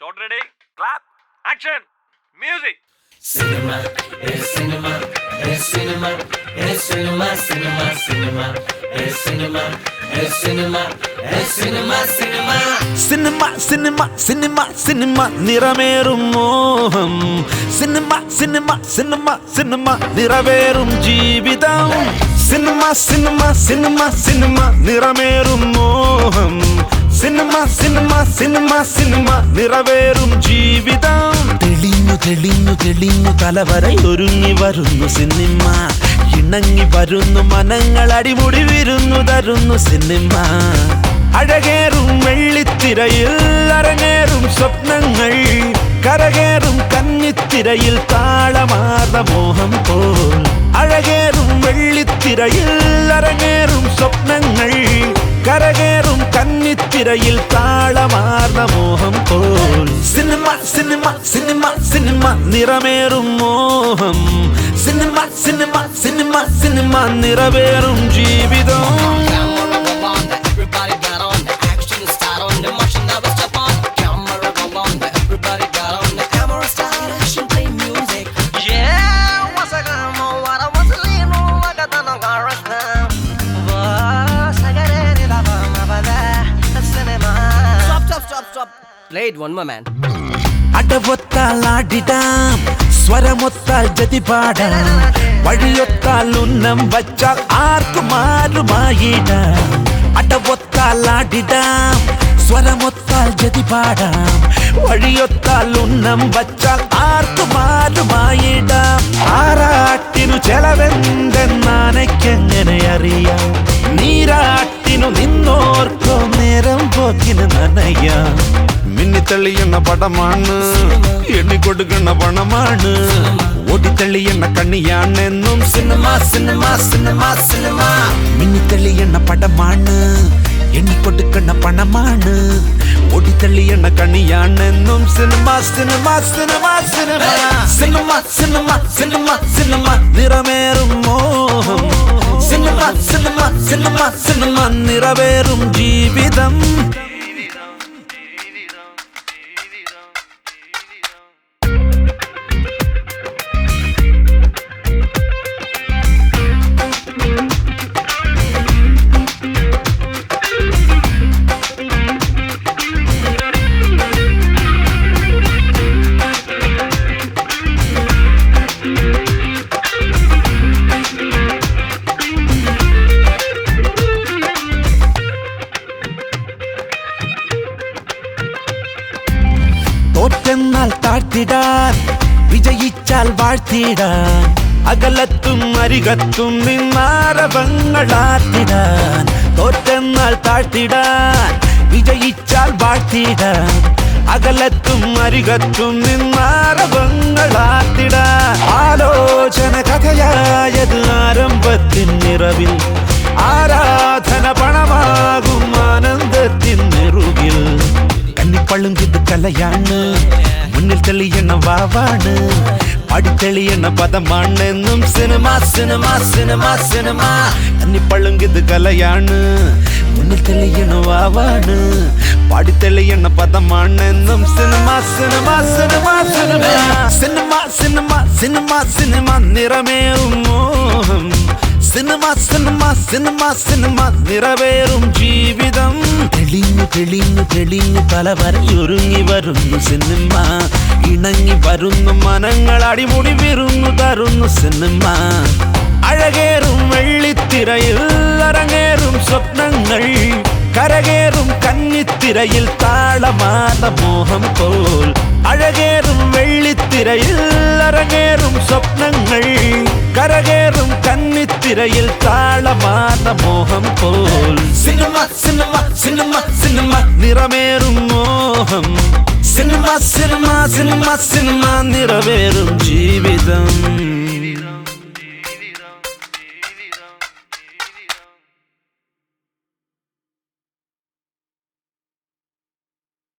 Shot ready clap action music Cinema, es cinema, es cinema, es cinema, cinema, cinema, es cinema, es cinema, es cinema, cinema. Cinema cinema cinema cinema നിറമേറും മോഹം cinema cinema cinema cinema നിറവേറും ജീവിതം cinema cinema cinema cinema നിറമേറും cinema cinema cinema നിറവേറും ജീവിതം. തെളിഞ്ഞു തെളിഞ്ഞു തെളിഞ്ഞു തലവരയൊരുങ്ങി വരുന്നു സിനിമ. ഇണങ്ങി വരുന്നു മനങ്ങൾ അടിമുടി വിരുന്നു തരുന്നു സിനിമ. അഴകേറും വെള്ളിത്തിരയിൽ അരങ്ങേറും സ്വപ്നങ്ങൾ. കരകേറും കന്നിത്തിരയിൽ താളമാർന്ന മോഹം പോൽ. അഴകേറും വെള്ളിത്തിരയിൽ சிறையில் தாளமார்ந்த மோகம் போல். சினிமா சினிமா சினிமா சினிமா நிறமேறும் மோகம். சினிமா சினிமா சினிமா சினிமா நிறவேறும் ஜீவிதம். ప్లేడ్ వన్ మోర్ మ్యాన్ అటవొత్త అడవొత్తాలాడిదాం స్వరమొత్తాల్ జతిపాడ వడియొత్తాలున్నం వచ్చ ఆర్కు మారు మాయిడ అడవొత్తాలాడిదాం స్వరమొత్తాల్ జతిపాడ వడియొత్తాలున్నం వచ్చ ఆర్కు మారు మాయిడ ആറാട്ടിനു ചെലവെന്തെന്നാനയ്ക്കെങ്ങനെ അറിയാം നീരാട്ടിനു നിന്നോർക്കോ నేరం పోకిన నన్నయ్యా മിന്നിത്തള്ളിയെന്ന പടമാണ്. എണ്ണിക്കൊടുക്കുന്ന പണമാണ്. ഓടിത്തള്ളിയെന്ന കണ്ണിയാണെന്നും സിനിമ സിനിമ സിനിമ സിനിമ. മിന്നിത്തള്ളിയെന്ന പടമാണ്. എണ്ണിക്കൊടുക്കുന്ന പണമാണ്. ഓടിത്തള്ളിയെന്ന കണ്ണിയാണെന്നും cinema cinema cinema cinema. Cinema cinema cinema cinema. നിറമേറും മോഹം. Cinema cinema cinema cinema. നിറവേറും ജീവിതം. തോറ്റെന്നാൽ താഴ്ത്തിടാൻ വിജയിച്ചാൽ വാഴ്ത്തിടാൻ അകലത്തും അരികത്തും നിന്നാരവങ്ങളാത്തിടാൻ. തോറ്റെന്നാൽ താഴ്ത്തിടാൻ വിജയിച്ചാൽ വാഴ്ത്തിടാൻ അകലത്തും അരികത്തും നിന്നാരവങ്ങളാത്തിടാൻ. ആലോചന കഥയായത് ആരംഭത്തിൻ നിറവിൽ ആരാധന പണമാകും ആനന്ദത്തിൻ നിറുകിൽ. കണ്ണിപ്പള്ളും ഇത് കലയാണ് തെളിയണ വാവാണ് പാടിത്തെളിയണ പദമാണെന്നും സിനിമ സിനിമ സിനിമ സിനിമ കന്നിപ്പളുങ്കിത് കലയാണ് മുന്നിൽ തെളിയണ വാവാണ് പാടിത്തെളിയണ പദമാണെന്നും cinema cinema cinema cinema cinema cinema cinema cinema നിറമേറും മോഹം സിനിമ സിനിമ സിനിമ സിനിമ നിറവേറും ജീവിതം. തെളിഞ്ഞു തെളിഞ്ഞു തെളിഞ്ഞു തല വരയൊരുങ്ങി വരുന്നു സിനിമ. ഇണങ്ങി വരുന്നു മനങ്ങൾ അടിമുടി വിരുന്നു തരുന്നു സിനിമ. അഴകേറും വെള്ളിത്തിരയിൽ അരങ്ങേറും സ്വപ്നങ്ങൾ. കരകേറും കന്നിത്തിരയിൽ താളമാത മോഹം പോൽ. അഴകേറും വെള്ളിത്തിരയിൽ അരങ്ങേറും സ്വപ്നങ്ങൾ. கரகேறும் கன்னித்திரையில் தாளமான மோகம் போல். Cinema cinema cinema cinema. நிறமேறும் மோகம். Cinema cinema cinema cinema. நிறவேறும் Jeevitham.